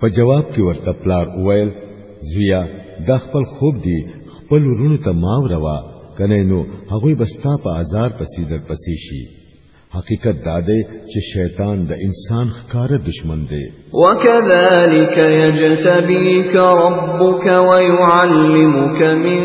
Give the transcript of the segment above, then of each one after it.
په جواب کې ورته پلار وویل زویا دا خپل خوب دی خپل ورونو ته ماو روا کنه نو هغه بستا په آزار پسې در پسې شي حقیقت دا دی چې شیطان د انسان ښکاره دشمن دی وکذالک یجتبیک ربک ویعلمک من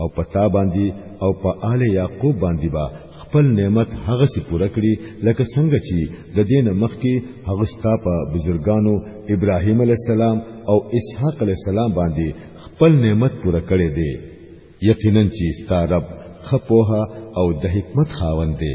او په تا باندې او په آل یعقوب باندې با خپل نعمت هغه سي پوره کړی لکه څنګه چې د دین مخکې هغه ستا په بزرګانو ابراهیم علی السلام او اسحاق علی السلام باندې خپل نعمت پوره کړی دی یقینا چې ستا رب خپوها او د حکمت خاوند دی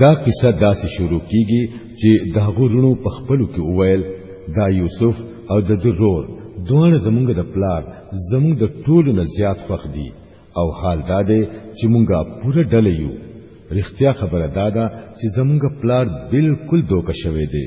دا قصه داسې شروع کیږي چې د هغو لونو په خپلو کې وویل دا یوسف او د درور دواړه زمونږ د پلار زمونږ د ټولو نه زیات خوښ دي او حال دا دی چې مونږه پوره ډله یو رښتیا خبره دا ده چې زمونږ پلار بالکل دوکه شوی دی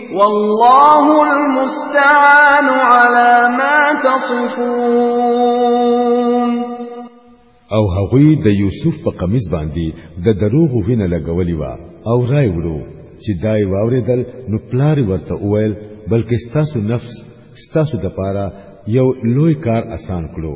والله المستعان على ما تصفون او هغوی د یوسف په قمیص باندې د دروغ وینه لګولې و او راي ورو چې دای واوریدل نو پلار ورته وویل بلکې ستاسو نفس ستاسو د پاره یو لوی کار اسان کړو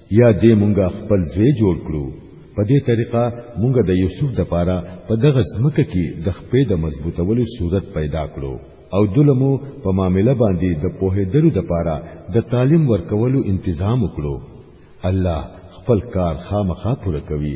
یا دې مونږه خپل ځای جوړ کړو په دې طریقه مونږه د یوسف د پاره په دغه ځمکه کې د خپې د مضبوطولو صورت پیدا کړو او دلمو په معاملې باندې د پوهېدلو د پاره د تعلیم ورکولو تنظیم وکړو الله خپل کار خامخا پوره کوي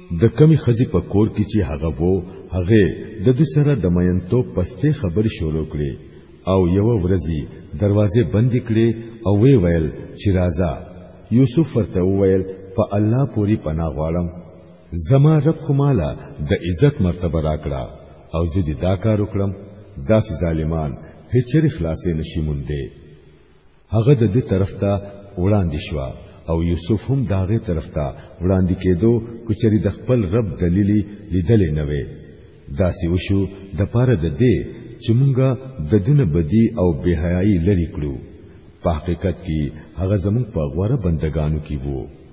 د کمی خزی په کور کې چې هغه وو هغه د دې سره د مینتو پسته خبرې شروع کړې او یو ورځی دروازه بند کړې او وی ویل چې راځه یوسف ورته ویل په الله پوری پناه غواړم زما رب خو مالا د عزت مرتبه راکړه او زه دې دا کار وکړم داسې ظالمان هیڅ چری خلاصې نشي مونږ هغه د دې طرف ته وړاندې شو او یوسف هم داغه طرف ته وړاندې کېدو کچري د خپل رب دلیلی لیدلې نه وي داسې وشو د پاره د دې چې مونږه د دنه بدی او بهایي لری کړو په حقیقت کې هغه زموږ په غوړه بندگانو کې وو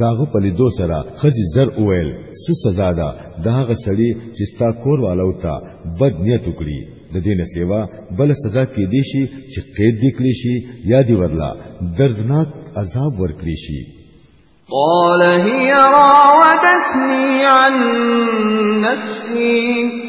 داغه په لیدو سره خزي زر اویل س سزا ده داغه سړی چې ستا کور والو ته بد نیت وکړي د دې نه سیوا بل سزا کې دی شي چې قید دی کړی شي یا دی ورلا دردناک عذاب ورکړي شي قال هي راودتني عن نفسي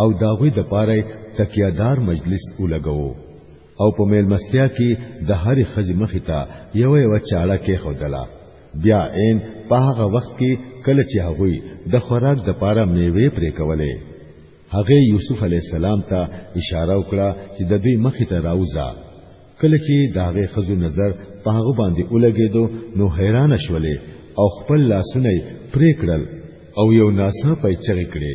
او داغوی د پاره تکیادار مجلس ولګو او په میلمستیا کې د هرې خزې مخې ته یو یو چاړه کې خودله بیا عین په هغه وخت کې کله چې هغوی د خوراک د پاره میوه پرې کولې هغه یوسف علی السلام ته اشاره وکړه چې د دوی مخې ته راوځه کله چې د هغه خزو نظر په هغه باندې ولګېدو نو حیران شولې او خپل لاسونه پرې کړل او یو ناسه پېچرې کړې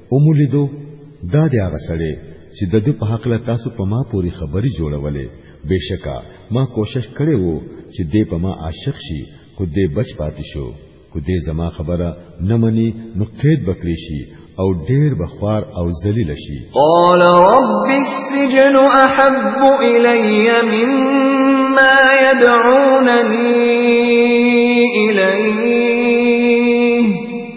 اومولیدو دا دی هغه سړی چې د دې په حق له تاسو په ما پوری خبري جوړولې بشکا ما کوشش کړی وو چې دې په ما عاشق شي خو دې بچ پاتې شو خو دې زما خبره نه مني نو قید بکلی شي او ډیر بخوار او ذلیل شي قال رب السجن احب الی مما يدعونني الیه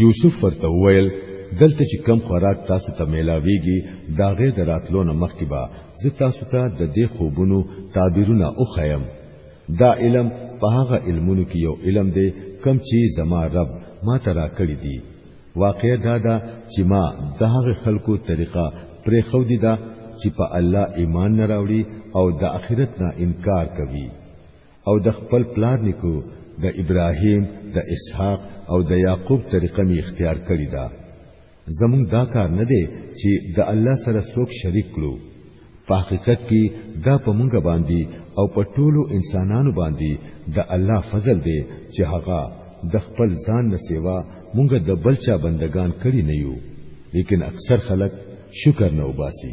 یوسف ورته وویل دلته چې کم خوراک تاسو ته میلاویږي دا غیر دراتلو نه مخکې به زه تاسو ته د دې خوبونو تعبیرونه وخیم دا علم په هغه علمونو کې یو علم دی کم چې زما رب ما ته راکړی دی واقع دا ده چې ما د هغه خلکو طریقه پرې خو دي دا چې په الله ایمان نه راوړي او د آخرت نه انکار کوي او د خپل پلار نیکو د ابراهیم د اسحاق او د یعقوب طریقه می اختیار کړی دا زمون دا کار نه دی چې د الله سره څوک شریک کړو په حقیقت کې دا په مونږ باندې او په ټولو انسانانو باندې د الله فضل دی چې هغه د خپل ځان نه سیوا مونږ د بلچا بندگان کړی نه یو لیکن اکثر خلک شکر نه وباسي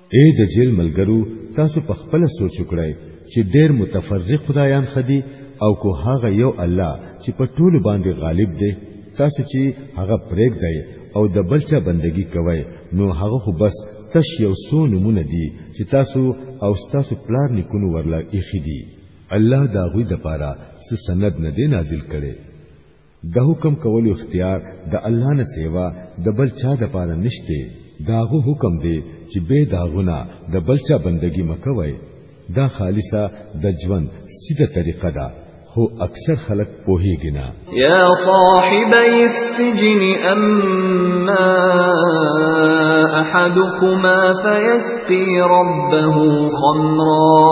اے د جیل ملګرو تاسو په خپل سوچ وکړئ چې ډېر متفرق خدایان خدي او کو هغه یو الله چې په ټولو باندې غالب دی تاسو چې هغه پرېګ دی او د بلچا بندگی کوئ نو هغه خو بس تش یو سو نمونه دي چې تاسو او تاسو پلار نکونو ورلا ایخي دي الله دا غوي د پاره سند نه دی نازل کړي د حکم کولو اختیار د الله نه سیوا د بل چا د پاره نشته داغه حکم دی چې به داغونه د بل چا بندگی مکوي دا خالصه د ژوند سیده طریقه ده خو اکثر خلک پوهیږي نه یا صاحبي السجن اما احدكما فيسقي ربه خمرا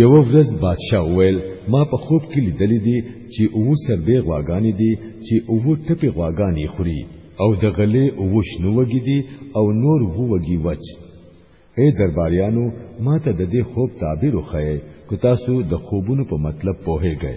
یو ورځ بادشاه وویل ما په خوب کې لیدلې دي چې او سربې غواګانې دي چې او ټپې غواګانې خوري او د غلې او شنو وګي دي او نور وو وګي وچ اے درباریانو ما ته د دې خوب تعبیر وخی کو تاسو د خوبونو په مطلب پوهیږئ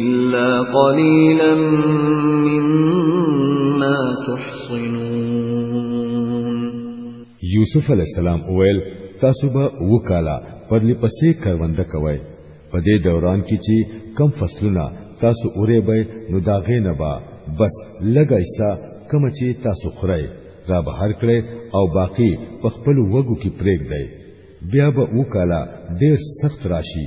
الا قليلا مما تحصنون یوسف علی السلام اویل تاسو به وکاله پر لپسې کرونده کوي په دې دوران کې چې کم فصلونه تاسو اورې به نو دا غینه با بس لګای سا کم چې تاسو خورای را بهر کړي او باقی په خپل وګو کې پرېګ دی بیا به وکاله ډیر سخت راشي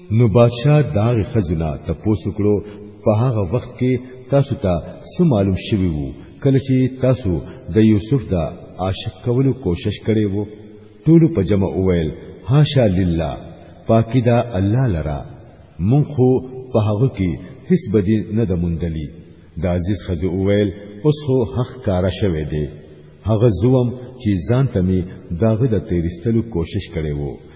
نو بادشاہ دا خزنه تپوس کړو په هغه وخت کې تاسو ته سو معلوم شوی وو کله چې تاسو د یوسف دا عاشق کولو کوشش کړي وو ټول په جمع اویل هاشا لله پاکی دا الله لرا مونږ خو په هغه کې هیڅ بدی نه د مندلی د عزیز خزه اویل اوس خو حق کارا شوه دی هغه زوم چې ځان ته می داغه د تیرستلو کوشش کړي وو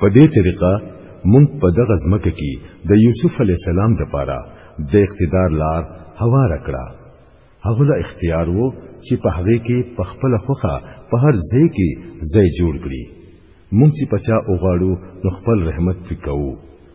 په دې طریقه مونږ په دغه ځمکه کې د یوسف علی السلام د پاره د اقتدار لار هوار کړه هغه له اختیار وو چې په هغه کې په خپل خوخه په هر ځای کې ځای جوړ کړي مونږ چې پچا اوغاړو نو خپل رحمت پکاو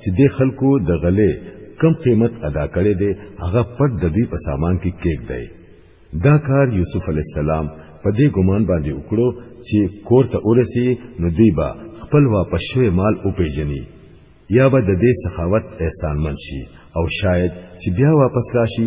چې دې خلکو د غلې کم قیمت ادا کړی دی هغه پټ د دوی په سامان کې کېګ دی دا کار یوسف علی السلام په دې ګمان باندې وکړو چې کور ته ورسی نو دوی به خپل واپس شوی مال وپیژني یا به د دې سخاوت احسان من شي او شاید چې بیا واپس راشي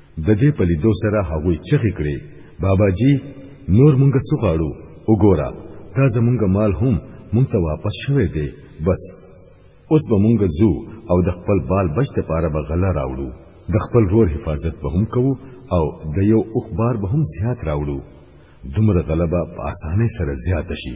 د دې په لیدو سره هغوی چغې کړې بابا جی نور مونږ څه غواړو وګوره دا زمونږ مال هم مونږ ته واپس شوی دی بس اوس به مونږ زو او د خپل بال بچ لپاره به غله راوړو د خپل رور حفاظت به هم کوو او د یو اوخ بار به هم زیات راوړو دومره غلبه په اسانۍ سره زیاته شي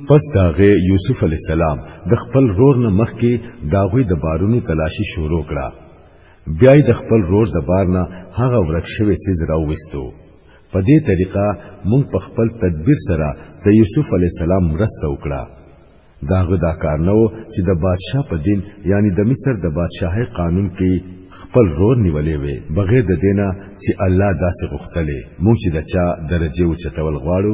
پس داغه یوسف علی السلام د خپل رور نه مخکې داغوی د بارونو تلاشي شروع کړه بیا د خپل رور د بار نه هغه ورک شوی سیز راوستو په دې طریقه مونږ په خپل تدبیر سره د یوسف علی السلام مرسته وکړه داغه دا کار نه و چې د بادشاه په دین یعنی د مصر د بادشاهي قانون کې خپل رور نیولې وي بغیر د دینه چې الله داسې غوښتلې مونږ چې د چا درجه او چتول غواړو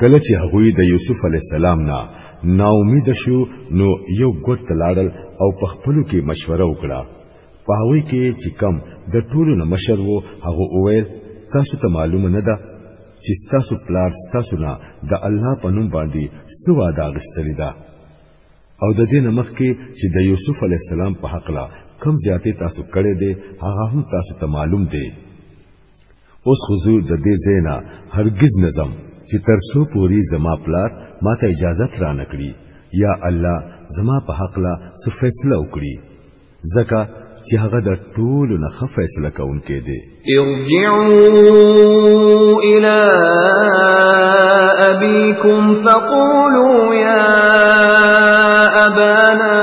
کله چې هغوی د یوسف علی السلام نه ناامید شو نو یو ګډ تلاړل او په خپلو کې مشوره وکړه په هغوی کې چې کم د ټولو نه مشر وو هغه وویل تاسو ته معلومه نه ده چې تاسو پلار تاسو نه د الله په نوم باندې څه وعده غستلی ده او د دې نمخ کې چې د یوسف علی السلام په حق لا کم زیاتې تاسو کړې دي هغه هم تاسو ته معلوم دی اوس حضور د دې زینا هرگز نظم چې تر څو پوری زما پلار ماته اجازه را نکړي یا الله زما په حق لا څه فیصله وکړي ځکه چې هغه د ټولو نه ښه فیصله کوونکی دی ارجعوا الى ابيكم فقولوا يا ابانا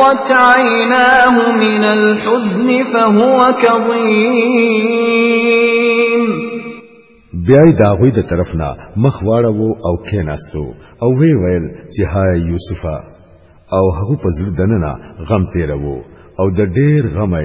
قط عيناه من الحزن فهو كظيم بیا دا غوی د طرف نه مخ واړو او کیناستو او وی ویل چې هاي یوسفه او هغه په زړه دننه غم تیرو او د ډیر غمه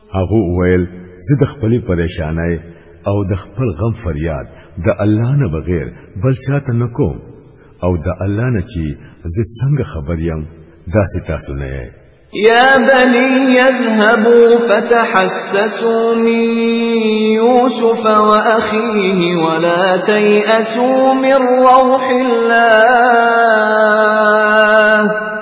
هغه ویل زه د خپلې پریشانای او د خپل غم فریاد د الله نه بغیر بل چاته نه کوم او د الله نه چې زه څنګه خبر یم داسې تاسو نه یې يا بني يذهبوا فتحسسوا من يوسف وأخيه ولا تيأسوا من روح الله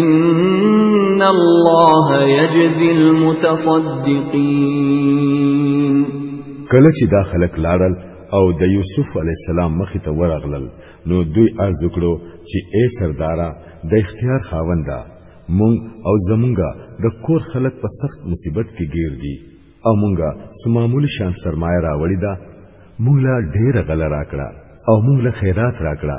ان الله يجزي المتصدقين کله چې دا خلک لاړل او د یوسف علی السلام مخ ته ورغلل نو دوی ارز وکړو چې اے سردارا د اختیار خاوندا مونږ او زمونږه د کور خلک په سخت مصیبت کې گیر دي او مونږه سمامول شان سرمایه راوړی دا مونږ لا ډېر غل راکړه او مونږ له خیرات راکړه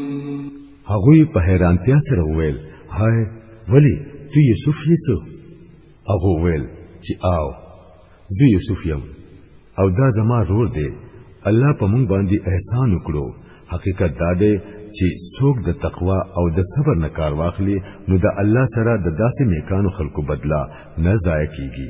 هغه په حیرانتیا سره وویل هاي ولی ته یوسف یې څو هغه وویل چې آو زه یوسف یم او دا زما رور دی الله په مونږ باندې احسان وکړو حقیقت دا دی چې څوک د تقوا او د صبر نه کار واخلي نو د الله سره د داسې نیکانو خلکو بدلا نه ضایع کیږي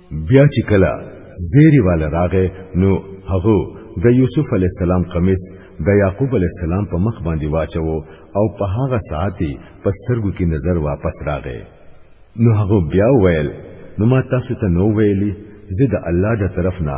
بیا چې کله زیری والا راغې نو هغه د یوسف علی السلام قمیص د یعقوب علی السلام په مخ باندې واچو او په هغه ساعت په سترګو کې نظر واپس راغې نو هغه بیا ویل نو ما تاسو ته نو ویلی زه د الله د طرف نه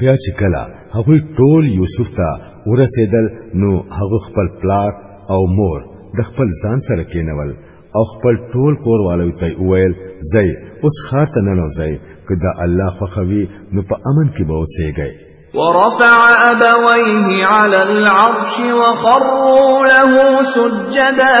بیا چې کله هغه ټول یوسف ته ورسېدل نو هغه خپل پلار او مور د خپل ځان سره کېنول او خپل ټول کور والو ته وویل زئ اوس خار ته نه نوځئ که د الله خوښوي نو په امن کې به اوسېږئ ورفع أبويه على العرش وخروا له سجدا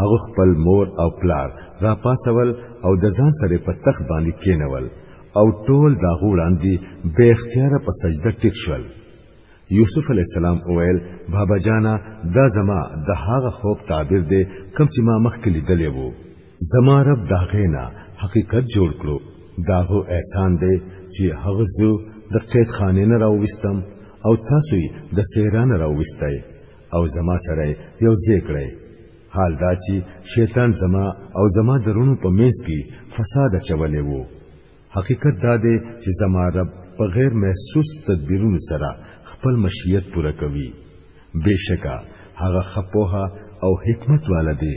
هغه خپل مور او پلار را پاسول او د ځان سره په تخت باندې کېنول او ټول دا غوړاندې به اختیار په سجده ټیټ شول یوسف علی السلام اویل بابا جانا دا زما د هغه خوب تعبیر دی کوم چې ما مخکې لیدلی وو زما رب دا غینا حقیقت جوړ کړو دا هو احسان دی چې هغه زو د قید خانه نه راوستم او تاسو د سیران راوستای او زما سره یو ځای کړی حال دا چې شیطان زما او زما درونو په میز کې فساد اچولی وو حقیقت دا دی چې زما رب په غیر محسوس تدبیرونو سره خپل مشیت پوره کوي بشکا هغه خپوها او حکمت والا دی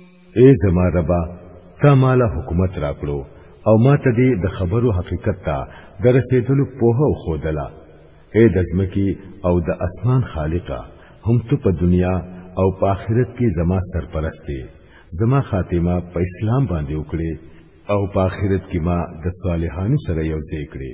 اے زما ربا تا مالا حکومت راکړو او ما ته دې د خبرو حقیقت ته د رسیدلو پوه او خودلا اے د ځمکې او د اسمان خالقه هم ته په دنیا او په آخرت کې زما سرپرست دی زما خاتمه په اسلام باندې وکړي او په آخرت کې ما د صالحانو سره یو ځای کړي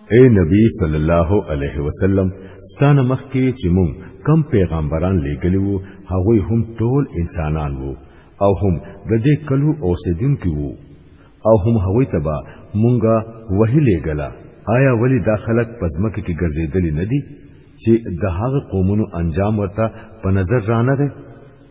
اے نبی صلی الله علیه وسلم ستانه مخکې چې مونږ کم پیغمبران لېګلی وو هغه هم ټول انسانان وو او هم د دې کلو اوسیدونکو وو او هم هغه تبا مونږه وحی لېګلا آیا ولی دا خلک پزمکه کې ګرځېدلی نه دي چې د هغه قومونو انجام ورته په نظر رانغی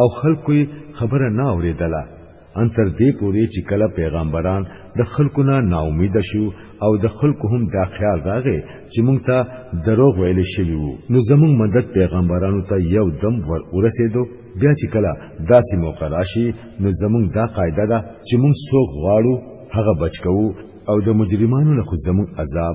او خلکو یې خبره نه اوریدله ان تر دې پورې چې کله پیغمبران د خلکو نه ناامید شو او د خلکو هم دا خیال راغی چې مونږ ته دروغ ویل شوی وو نو زمونږ مدد پیغمبرانو ته یو دم ور ورسېدو بیا چې کله داسې موقع راشي نو زمونږ دا قاعده ده چې مونږ څوک غواړو هغه بچ کوو او د مجرمانو له خو زمونږ عذاب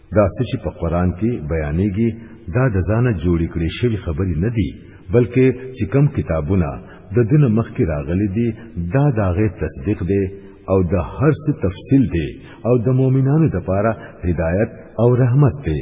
دا څه چې په قران کې بیانېږي دا د ځانه جوړې کړې شوی خبرې نه دي بلکې چې کم کتابونه د دنه مخکې راغلي دي دا داغه تصدیق دی او د هر څه تفصیل دی او د مؤمنانو لپاره هدایت او رحمت دی